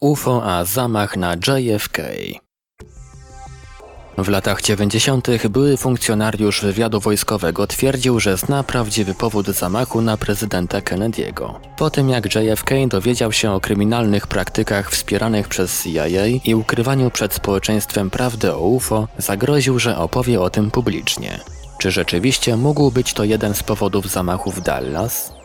UFO a zamach na JFK. W latach 90. były funkcjonariusz wywiadu wojskowego twierdził, że zna prawdziwy powód zamachu na prezydenta Kennedy'ego. Po tym jak JFK dowiedział się o kryminalnych praktykach wspieranych przez CIA i ukrywaniu przed społeczeństwem prawdy o UFO, zagroził, że opowie o tym publicznie. Czy rzeczywiście mógł być to jeden z powodów zamachu w Dallas?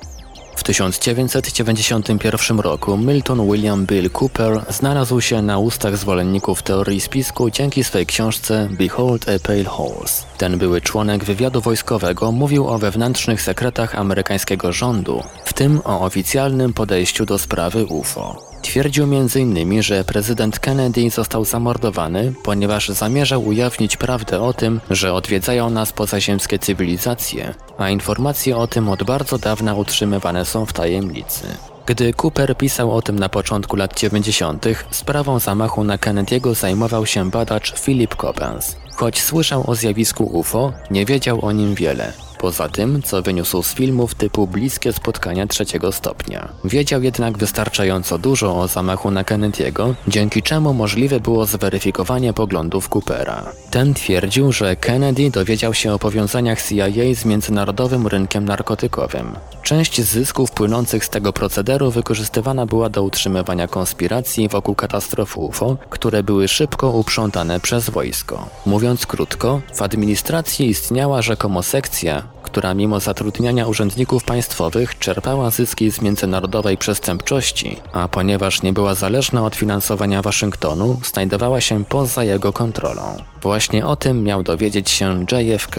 W 1991 roku Milton William Bill Cooper znalazł się na ustach zwolenników teorii spisku dzięki swej książce Behold a Pale Horse. Ten były członek wywiadu wojskowego mówił o wewnętrznych sekretach amerykańskiego rządu, w tym o oficjalnym podejściu do sprawy UFO. Twierdził m.in., że prezydent Kennedy został zamordowany, ponieważ zamierzał ujawnić prawdę o tym, że odwiedzają nas pozaziemskie cywilizacje, a informacje o tym od bardzo dawna utrzymywane są w tajemnicy. Gdy Cooper pisał o tym na początku lat 90., sprawą zamachu na Kennedy'ego zajmował się badacz Philip Coppens. Choć słyszał o zjawisku UFO, nie wiedział o nim wiele poza tym, co wyniósł z filmów typu Bliskie spotkania trzeciego stopnia. Wiedział jednak wystarczająco dużo o zamachu na Kennedy'ego, dzięki czemu możliwe było zweryfikowanie poglądów Coopera. Ten twierdził, że Kennedy dowiedział się o powiązaniach CIA z międzynarodowym rynkiem narkotykowym. Część zysków płynących z tego procederu wykorzystywana była do utrzymywania konspiracji wokół katastrof UFO, które były szybko uprzątane przez wojsko. Mówiąc krótko, w administracji istniała rzekomo sekcja, która mimo zatrudniania urzędników państwowych czerpała zyski z międzynarodowej przestępczości, a ponieważ nie była zależna od finansowania Waszyngtonu, znajdowała się poza jego kontrolą. Właśnie o tym miał dowiedzieć się JFK.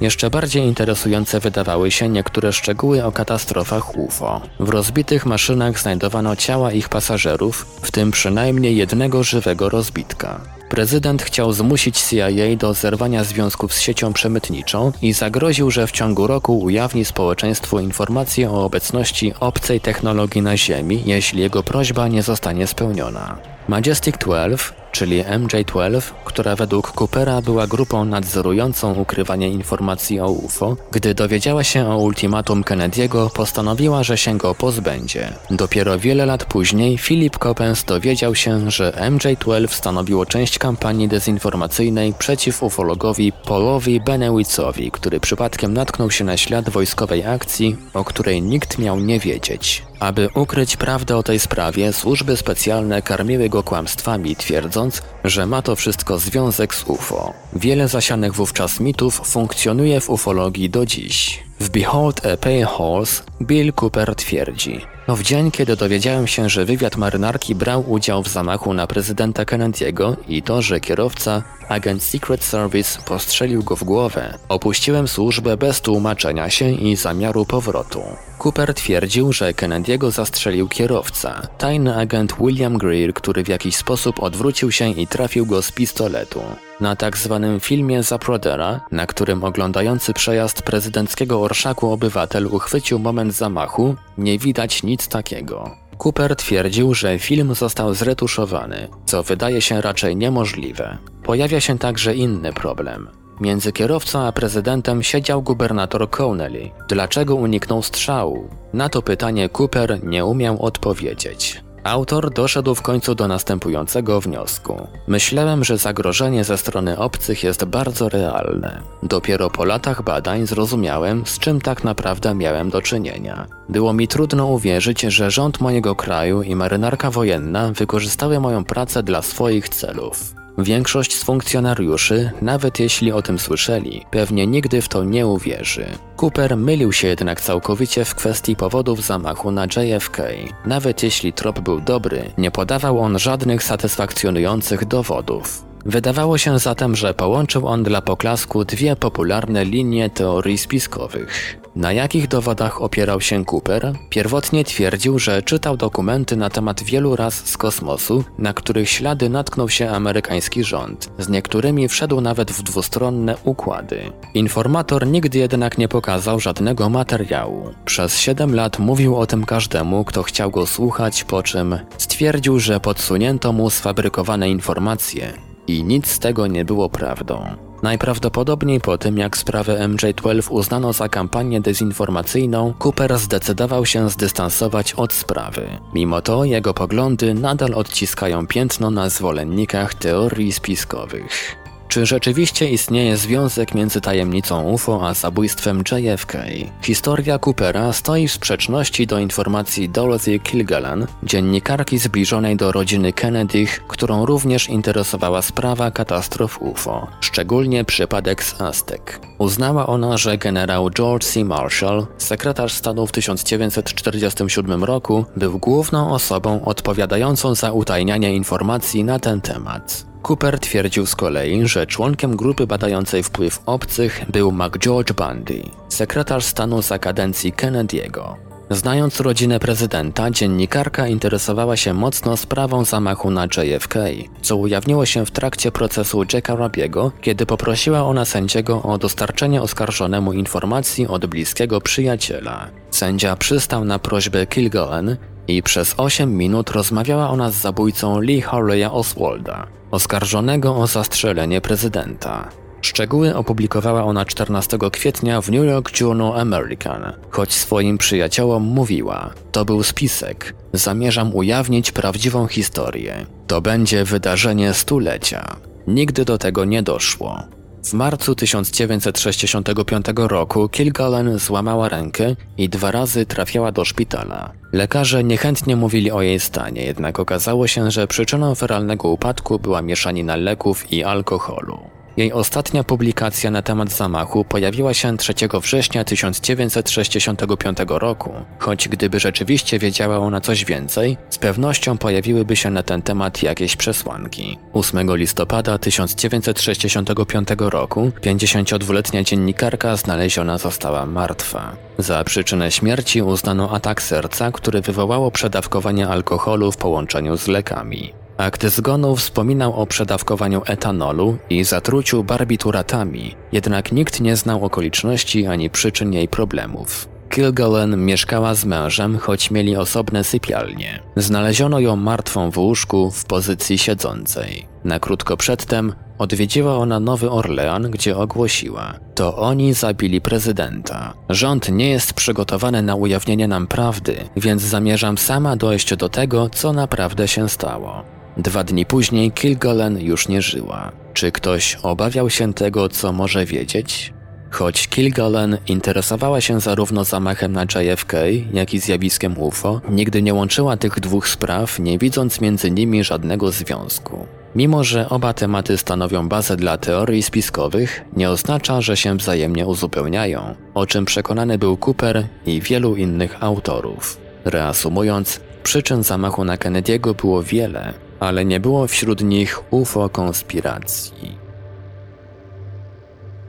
Jeszcze bardziej interesujące wydawały się niektóre szczegóły o katastrofach UFO. W rozbitych maszynach znajdowano ciała ich pasażerów, w tym przynajmniej jednego żywego rozbitka. Prezydent chciał zmusić CIA do zerwania związków z siecią przemytniczą i zagroził, że w ciągu roku ujawni społeczeństwu informacje o obecności obcej technologii na Ziemi, jeśli jego prośba nie zostanie spełniona. Majestic 12 czyli MJ-12, która według Coopera była grupą nadzorującą ukrywanie informacji o UFO, gdy dowiedziała się o ultimatum Kennedy'ego, postanowiła, że się go pozbędzie. Dopiero wiele lat później Philip Coppens dowiedział się, że MJ-12 stanowiło część kampanii dezinformacyjnej przeciw ufologowi Paulowi Benewitzowi, który przypadkiem natknął się na ślad wojskowej akcji, o której nikt miał nie wiedzieć. Aby ukryć prawdę o tej sprawie, służby specjalne karmiły go kłamstwami, twierdząc, że ma to wszystko związek z UFO. Wiele zasianych wówczas mitów funkcjonuje w ufologii do dziś. W Behold a Pale Horse Bill Cooper twierdzi no w dzień, kiedy dowiedziałem się, że wywiad marynarki brał udział w zamachu na prezydenta Kennedy'ego i to, że kierowca, agent Secret Service, postrzelił go w głowę, opuściłem służbę bez tłumaczenia się i zamiaru powrotu. Cooper twierdził, że Kennedy'ego zastrzelił kierowca, tajny agent William Greer, który w jakiś sposób odwrócił się i trafił go z pistoletu. Na tak zwanym filmie Zaprodera, na którym oglądający przejazd prezydenckiego orszaku obywatel uchwycił moment zamachu, nie widać nic takiego. Cooper twierdził, że film został zretuszowany, co wydaje się raczej niemożliwe. Pojawia się także inny problem. Między kierowcą a prezydentem siedział gubernator Connelly. Dlaczego uniknął strzału? Na to pytanie Cooper nie umiał odpowiedzieć. Autor doszedł w końcu do następującego wniosku. Myślałem, że zagrożenie ze strony obcych jest bardzo realne. Dopiero po latach badań zrozumiałem, z czym tak naprawdę miałem do czynienia. Było mi trudno uwierzyć, że rząd mojego kraju i marynarka wojenna wykorzystały moją pracę dla swoich celów. Większość z funkcjonariuszy, nawet jeśli o tym słyszeli, pewnie nigdy w to nie uwierzy. Cooper mylił się jednak całkowicie w kwestii powodów zamachu na JFK. Nawet jeśli trop był dobry, nie podawał on żadnych satysfakcjonujących dowodów. Wydawało się zatem, że połączył on dla poklasku dwie popularne linie teorii spiskowych. Na jakich dowodach opierał się Cooper? Pierwotnie twierdził, że czytał dokumenty na temat wielu raz z kosmosu, na których ślady natknął się amerykański rząd. Z niektórymi wszedł nawet w dwustronne układy. Informator nigdy jednak nie pokazał żadnego materiału. Przez 7 lat mówił o tym każdemu, kto chciał go słuchać, po czym stwierdził, że podsunięto mu sfabrykowane informacje i nic z tego nie było prawdą. Najprawdopodobniej po tym, jak sprawę MJ-12 uznano za kampanię dezinformacyjną, Cooper zdecydował się zdystansować od sprawy. Mimo to jego poglądy nadal odciskają piętno na zwolennikach teorii spiskowych. Czy rzeczywiście istnieje związek między tajemnicą UFO a zabójstwem JFK? Historia Coopera stoi w sprzeczności do informacji Dorothy Kilgallen, dziennikarki zbliżonej do rodziny Kennedych, którą również interesowała sprawa katastrof UFO, szczególnie przypadek z Aztec. Uznała ona, że generał George C. Marshall, sekretarz stanu w 1947 roku, był główną osobą odpowiadającą za utajnianie informacji na ten temat. Cooper twierdził z kolei, że członkiem grupy badającej wpływ obcych był McGeorge Bundy, sekretarz stanu za kadencji Kennedy'ego. Znając rodzinę prezydenta, dziennikarka interesowała się mocno sprawą zamachu na JFK, co ujawniło się w trakcie procesu Jacka Rabiego, kiedy poprosiła ona sędziego o dostarczenie oskarżonemu informacji od bliskiego przyjaciela. Sędzia przystał na prośbę Kilgallen i przez 8 minut rozmawiała ona z zabójcą Lee Harleya Oswalda, oskarżonego o zastrzelenie prezydenta. Szczegóły opublikowała ona 14 kwietnia w New York Journal American, choć swoim przyjaciołom mówiła: To był spisek, zamierzam ujawnić prawdziwą historię. To będzie wydarzenie stulecia. Nigdy do tego nie doszło. W marcu 1965 roku Kilgallen złamała rękę i dwa razy trafiała do szpitala. Lekarze niechętnie mówili o jej stanie, jednak okazało się, że przyczyną feralnego upadku była mieszanina leków i alkoholu. Jej ostatnia publikacja na temat zamachu pojawiła się 3 września 1965 roku, choć gdyby rzeczywiście wiedziała ona coś więcej, z pewnością pojawiłyby się na ten temat jakieś przesłanki. 8 listopada 1965 roku 52-letnia dziennikarka znaleziona została martwa. Za przyczynę śmierci uznano atak serca, który wywołało przedawkowanie alkoholu w połączeniu z lekami. Akt zgonu wspominał o przedawkowaniu etanolu i zatruciu barbituratami, jednak nikt nie znał okoliczności ani przyczyn jej problemów. Kilgallen mieszkała z mężem, choć mieli osobne sypialnie. Znaleziono ją martwą w łóżku w pozycji siedzącej. Na krótko przedtem odwiedziła ona Nowy Orlean, gdzie ogłosiła: To oni zabili prezydenta. Rząd nie jest przygotowany na ujawnienie nam prawdy, więc zamierzam sama dojść do tego, co naprawdę się stało. Dwa dni później Kilgallen już nie żyła. Czy ktoś obawiał się tego, co może wiedzieć? Choć Kilgallen interesowała się zarówno zamachem na JFK, jak i zjawiskiem UFO, nigdy nie łączyła tych dwóch spraw, nie widząc między nimi żadnego związku. Mimo, że oba tematy stanowią bazę dla teorii spiskowych, nie oznacza, że się wzajemnie uzupełniają, o czym przekonany był Cooper i wielu innych autorów. Reasumując, przyczyn zamachu na Kennedy'ego było wiele, ale nie było wśród nich UFO konspiracji.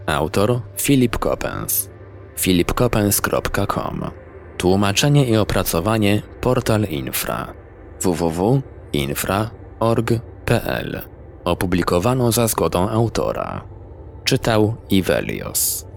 Autor Philip Coppens philipcoppens.com Tłumaczenie i opracowanie Portal Infra www.infra.org.pl Opublikowano za zgodą autora. Czytał Ivelios.